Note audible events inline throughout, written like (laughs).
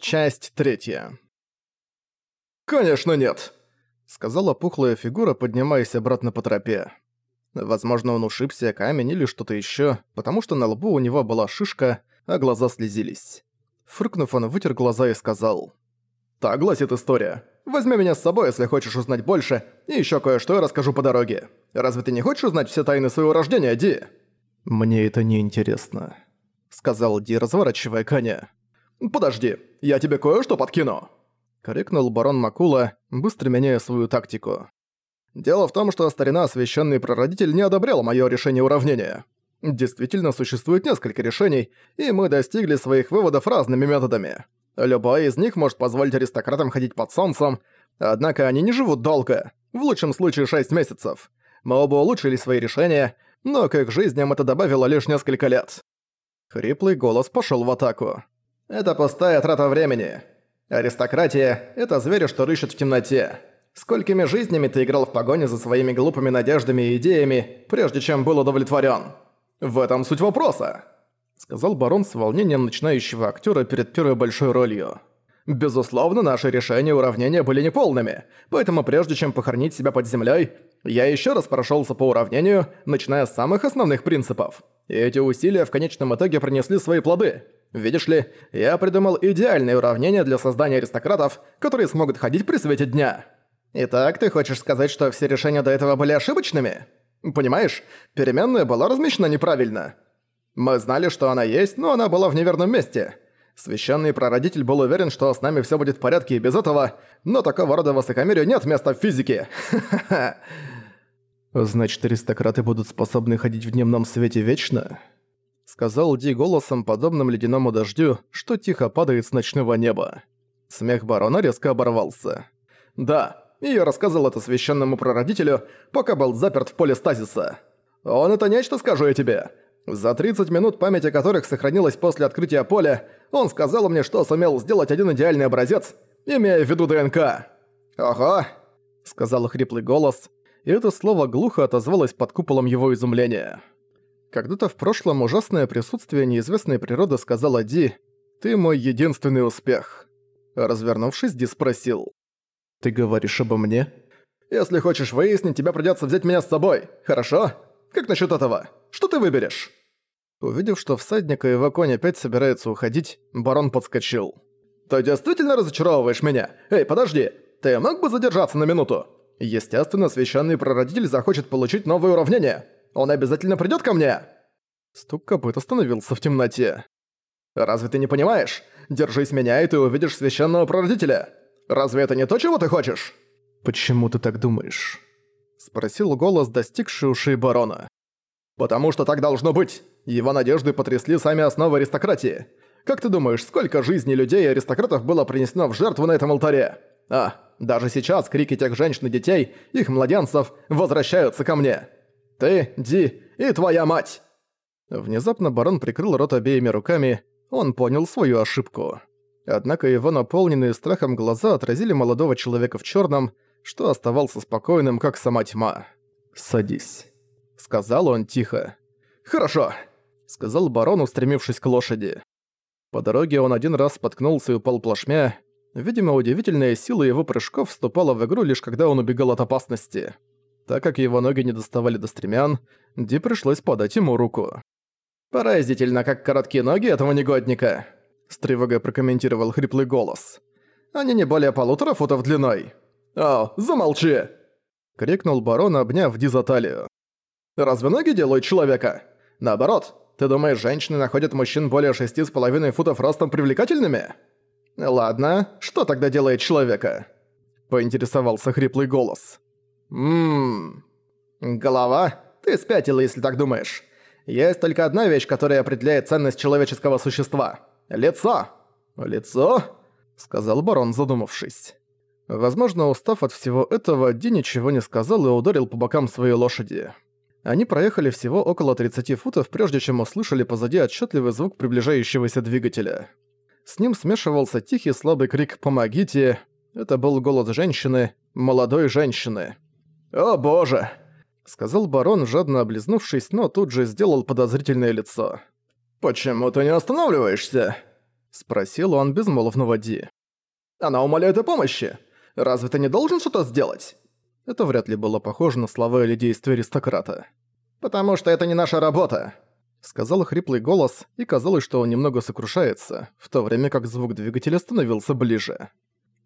Часть третья. «Конечно нет!» — сказала пухлая фигура, поднимаясь обратно по тропе. Возможно, он ушибся камень или что-то ещё, потому что на лбу у него была шишка, а глаза слезились. Фыркнув, он вытер глаза и сказал. «Так гласит история. Возьми меня с собой, если хочешь узнать больше, и ещё кое-что я расскажу по дороге. Разве ты не хочешь узнать все тайны своего рождения, Ди?» «Мне это не интересно», — сказал Ди, разворачивая коня. «Подожди, я тебе кое-что подкину!» Крикнул барон Макула, быстро меняя свою тактику. «Дело в том, что старина священный прародитель не одобрял моё решение уравнения. Действительно, существует несколько решений, и мы достигли своих выводов разными методами. Любой из них может позволить аристократам ходить под солнцем, однако они не живут долго, в лучшем случае 6 месяцев. Мы оба улучшили свои решения, но к их жизням это добавило лишь несколько лет». Хриплый голос пошёл в атаку. Это пустая трата времени. Аристократия – это звери, что рыщут в темноте. Сколькими жизнями ты играл в погоне за своими глупыми надеждами и идеями, прежде чем был удовлетворен? В этом суть вопроса, сказал барон с волнением начинающего актера перед первой большой ролью. Безусловно, наши решения уравнения были неполными, поэтому прежде чем похоронить себя под землей, я еще раз прошелся по уравнению, начиная с самых основных принципов. И эти усилия в конечном итоге принесли свои плоды – Видишь ли, я придумал идеальное уравнение для создания аристократов, которые смогут ходить при свете дня. Итак, ты хочешь сказать, что все решения до этого были ошибочными? Понимаешь, переменная была размещена неправильно. Мы знали, что она есть, но она была в неверном месте. Священный прародитель был уверен, что с нами все будет в порядке и без этого, но такого рода высокомерию нет места в физике. (laughs) Значит, аристократы будут способны ходить в дневном свете вечно? Сказал Ди голосом, подобным ледяному дождю, что тихо падает с ночного неба. Смех барона резко оборвался. «Да, и я рассказал это священному прародителю, пока был заперт в поле стазиса. Он это нечто, скажу я тебе. За 30 минут, память которых сохранилась после открытия поля, он сказал мне, что сумел сделать один идеальный образец, имея в виду ДНК. «Ого!» — сказал хриплый голос, и это слово глухо отозвалось под куполом его изумления. Когда-то в прошлом ужасное присутствие неизвестной природы сказала Ди «Ты мой единственный успех». Развернувшись, Ди спросил «Ты говоришь обо мне?» «Если хочешь выяснить, тебе придётся взять меня с собой, хорошо? Как насчёт этого? Что ты выберешь?» Увидев, что всадник и его конь опять собирается уходить, барон подскочил. «Ты действительно разочаровываешь меня? Эй, подожди! Ты мог бы задержаться на минуту? Естественно, священный прародитель захочет получить новое уравнение. Он обязательно придёт ко мне!» Стук копыт остановился в темноте. «Разве ты не понимаешь? Держись меня, и ты увидишь священного прародителя. Разве это не то, чего ты хочешь?» «Почему ты так думаешь?» Спросил голос, достигший ушей барона. «Потому что так должно быть. Его надежды потрясли сами основы аристократии. Как ты думаешь, сколько жизней людей и аристократов было принесено в жертву на этом алтаре? А, даже сейчас крики тех женщин и детей, их младенцев, возвращаются ко мне. Ты, Ди и твоя мать!» Внезапно барон прикрыл рот обеими руками, он понял свою ошибку. Однако его наполненные страхом глаза отразили молодого человека в черном, что оставался спокойным, как сама тьма. «Садись», — сказал он тихо. «Хорошо», — сказал барон, устремившись к лошади. По дороге он один раз споткнулся и упал плашмя. Видимо, удивительная сила его прыжков вступала в игру лишь когда он убегал от опасности. Так как его ноги не доставали до стремян, Ди пришлось подать ему руку. «Поразительно, как короткие ноги этого негодника», — с тревогой прокомментировал хриплый голос. «Они не более полутора футов длиной». «О, замолчи!» — крикнул барон, обняв Ди за талию. «Разве ноги делают человека? Наоборот, ты думаешь, женщины находят мужчин более шести с половиной футов ростом привлекательными?» «Ладно, что тогда делает человека?» — поинтересовался хриплый голос. Ммм... Голова? Ты спятила, если так думаешь. Есть только одна вещь, которая определяет ценность человеческого существа. Лицо. Лицо? Сказал барон, задумавшись. Возможно, устав от всего этого, Ди ничего не сказал и ударил по бокам своей лошади. Они проехали всего около 30 футов, прежде чем услышали позади отчетливый звук приближающегося двигателя. С ним смешивался тихий слабый крик «Помогите!». Это был голос женщины, молодой женщины. «О боже!» — сказал барон, жадно облизнувшись, но тут же сделал подозрительное лицо. «Почему ты не останавливаешься?» — спросил он безмолвного Ди. «Она умоляет о помощи! Разве ты не должен что-то сделать?» Это вряд ли было похоже на слова или действия аристократа. «Потому что это не наша работа», — сказал хриплый голос, и казалось, что он немного сокрушается, в то время как звук двигателя становился ближе.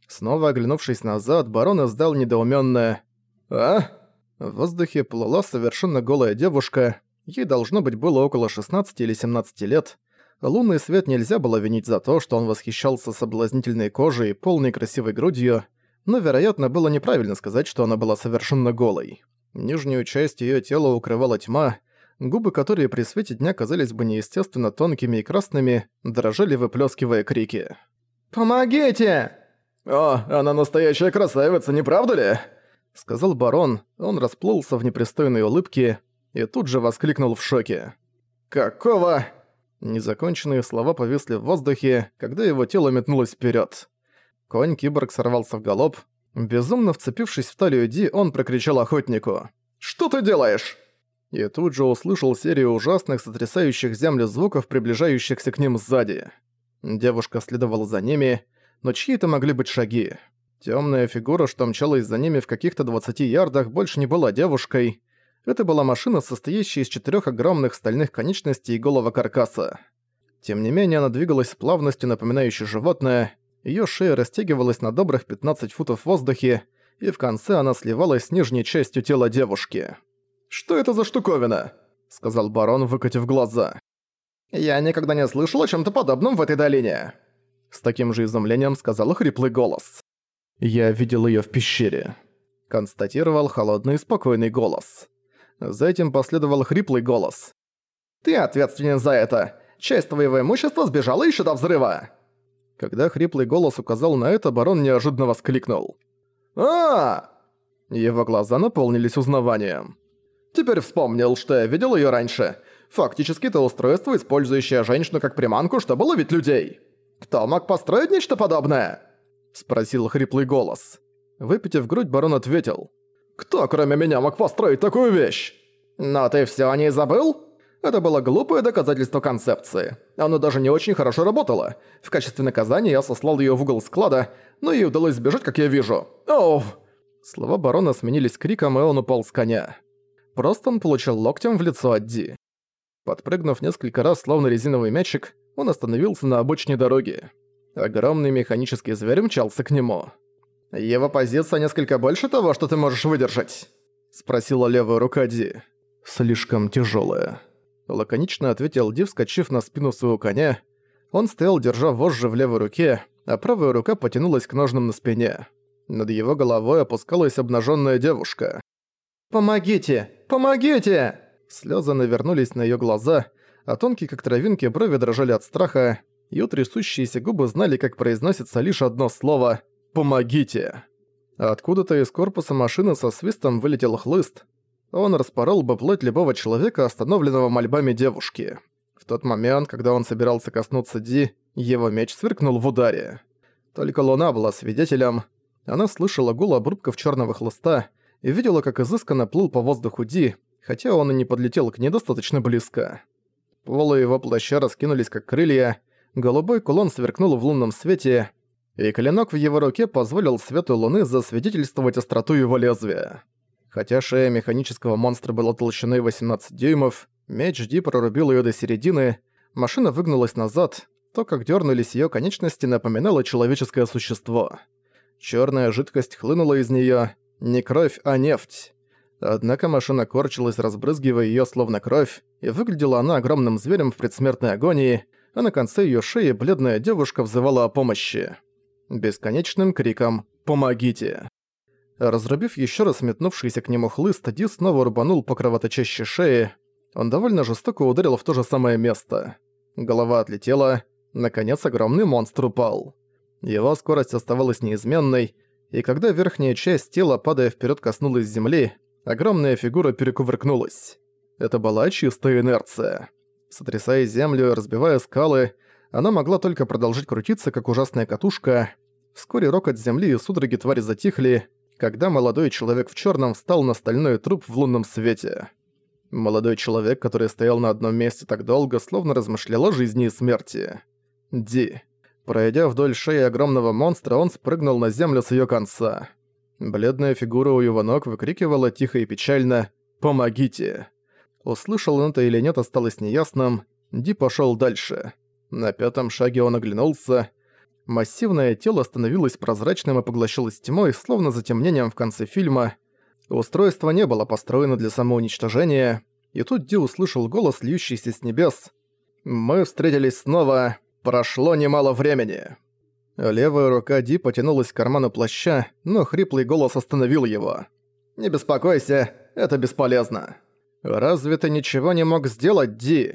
Снова оглянувшись назад, барон издал недоумённое «А?». В воздухе плыла совершенно голая девушка, ей должно быть было около 16 или 17 лет, Лунный свет нельзя было винить за то, что он восхищался соблазнительной кожей и полной красивой грудью, но, вероятно, было неправильно сказать, что она была совершенно голой. Нижнюю часть её тела укрывала тьма, губы, которые при свете дня казались бы неестественно тонкими и красными, дрожали, выплёскивая крики. «Помогите!» «О, она настоящая красавица, не правда ли?» Сказал барон, он расплылся в непристойной улыбке и тут же воскликнул в шоке. «Какого?» Незаконченные слова повисли в воздухе, когда его тело метнулось вперед. Конь-киборг сорвался в галоп. Безумно вцепившись в талию Ди, он прокричал охотнику. «Что ты делаешь?» И тут же услышал серию ужасных, сотрясающих землю звуков, приближающихся к ним сзади. Девушка следовала за ними, но чьи это могли быть шаги? Темная фигура, что мчалась за ними в каких-то 20 ярдах, больше не была девушкой. Это была машина, состоящая из четырех огромных стальных конечностей и голого каркаса. Тем не менее, она двигалась с плавностью, напоминающей животное, ее шея растягивалась на добрых 15 футов в воздухе, и в конце она сливалась с нижней частью тела девушки. «Что это за штуковина?» — сказал барон, выкатив глаза. «Я никогда не слышал о чем то подобном в этой долине». С таким же изумлением сказал хриплый голос. «Я видел ее в пещере», — констатировал холодный и спокойный голос. За этим последовал хриплый голос. «Ты ответственен за это! Часть твоего имущества сбежала еще до взрыва!» Когда хриплый голос указал на это, барон неожиданно воскликнул. а, Его глаза наполнились узнаванием. «Теперь вспомнил, что я видел ее раньше. Фактически это устройство, использующее женщину как приманку, чтобы ловить людей. Кто мог построить нечто подобное?» Спросил хриплый голос. Выпитив грудь, барон ответил. Кто, кроме меня, мог построить такую вещь? Но ты всё о ней забыл? Это было глупое доказательство концепции. Оно даже не очень хорошо работало. В качестве наказания я сослал её в угол склада, но ей удалось сбежать, как я вижу. Оу! Слова барона сменились криком, и он упал с коня. Просто он получил локтем в лицо от Ди. Подпрыгнув несколько раз, словно резиновый мячик, он остановился на обочине дороги. Огромный механический зверь мчался к нему. «Его позиция несколько больше того, что ты можешь выдержать?» — спросила левая рука Ди. «Слишком тяжелая. Лаконично ответил Ди, вскочив на спину своего коня. Он стоял, держа вожжи в левой руке, а правая рука потянулась к ножным на спине. Над его головой опускалась обнаженная девушка. «Помогите! Помогите!» Слезы навернулись на ее глаза, а тонкие, как травинки, брови дрожали от страха, ее трясущиеся губы знали, как произносится лишь одно слово — «Помогите!». Откуда-то из корпуса машины со свистом вылетел хлыст. Он распорол бы плоть любого человека, остановленного мольбами девушки. В тот момент, когда он собирался коснуться Ди, его меч сверкнул в ударе. Только Луна была свидетелем. Она слышала гул обрубков черного хлыста и видела, как изысканно плыл по воздуху Ди, хотя он и не подлетел к ней достаточно близко. Полы его плаща раскинулись как крылья, голубой кулон сверкнул в лунном свете, и клинок в его руке позволил свету луны засвидетельствовать остроту его лезвия. Хотя шея механического монстра была толщиной 18 дюймов, меч Ди прорубил ее до середины, машина выгнулась назад, то, как дернулись ее конечности, напоминало человеческое существо. Черная жидкость хлынула из нее, не кровь, а нефть. Однако машина корчилась, разбрызгивая ее словно кровь, и выглядела она огромным зверем в предсмертной агонии, а на конце ее шеи бледная девушка взывала о помощи бесконечным криком «Помогите!». Разрубив еще раз метнувшийся к нему хлыст, Ди снова рубанул по кровоточащей шее. Он довольно жестоко ударил в то же самое место. Голова отлетела, наконец огромный монстр упал. Его скорость оставалась неизменной, и когда верхняя часть тела, падая вперед, коснулась земли, огромная фигура перекувыркнулась. Это была чистая инерция. Сотрясая землю и разбивая скалы, она могла только продолжить крутиться, как ужасная катушка. Вскоре рокот земли и судороги твари затихли, когда молодой человек в черном встал на стальной труп в лунном свете. Молодой человек, который стоял на одном месте так долго, словно размышлял о жизни и смерти. Ди. Пройдя вдоль шеи огромного монстра, он спрыгнул на землю с её конца. Бледная фигура у его ног выкрикивала тихо и печально «Помогите!». Услышал он это или нет, осталось неясным. Ди пошёл дальше. На пятом шаге он оглянулся. Массивное тело становилось прозрачным и поглощалось тьмой, словно затемнением в конце фильма. Устройство не было построено для самоуничтожения, и тут Ди услышал голос, льющийся с небес. «Мы встретились снова. Прошло немало времени». Левая рука Ди потянулась к карману плаща, но хриплый голос остановил его. «Не беспокойся, это бесполезно». «Разве ты ничего не мог сделать, Ди?»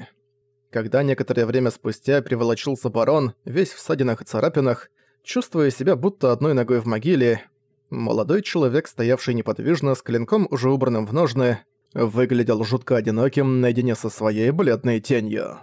Когда некоторое время спустя приволочился барон, весь в ссадинах и царапинах, чувствуя себя будто одной ногой в могиле, молодой человек, стоявший неподвижно, с клинком уже убранным в ножны, выглядел жутко одиноким наедине со своей бледной тенью.